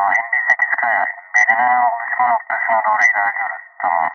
58 sakaya. Beni oluşma noktasına doğru ilerliyoruz. Tamam.